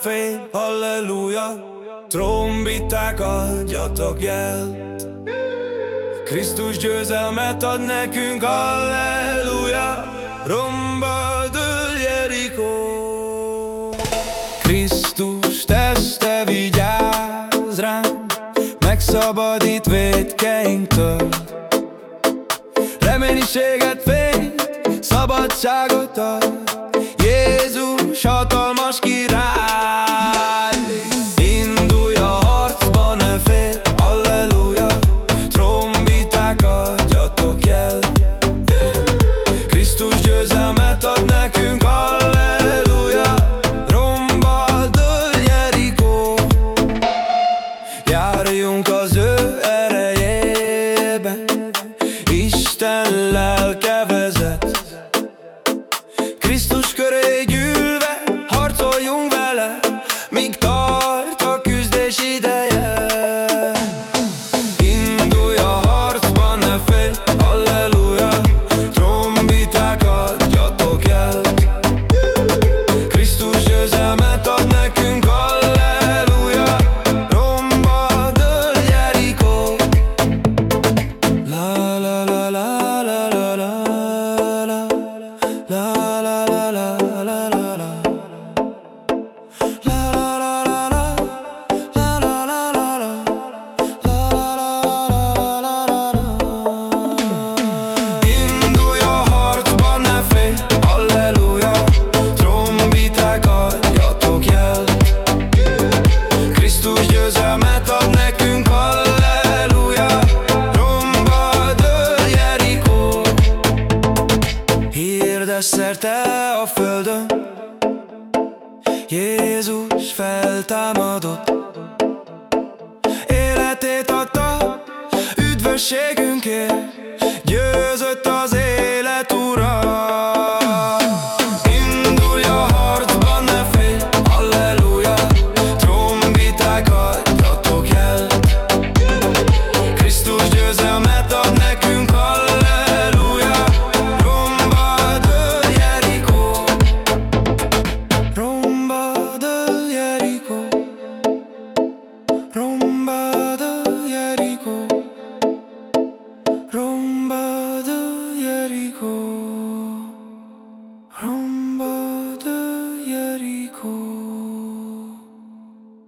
félj, halleluja. Trombiták adjatok jel. Krisztus győzelmet ad nekünk, halleluja. Romba dől Jerikó. Krisztus teste vigyáz ránk Megszabadít védkeinktől. Reménységet fény, szabadságot ad. Jézus hatalmas Krisztus köré gyűlve harcoljunk vele Míg tart a küzdés ideje. Indulj a harcba, ne félj, halleluja Trombiták adjatok el. Krisztus győzelmet ad nekünk, halleluja Romba dől Jerikó la la la la Hirdes szerte a földön. Jézus feltámadott. Életét adta üdvösségünk Jericho.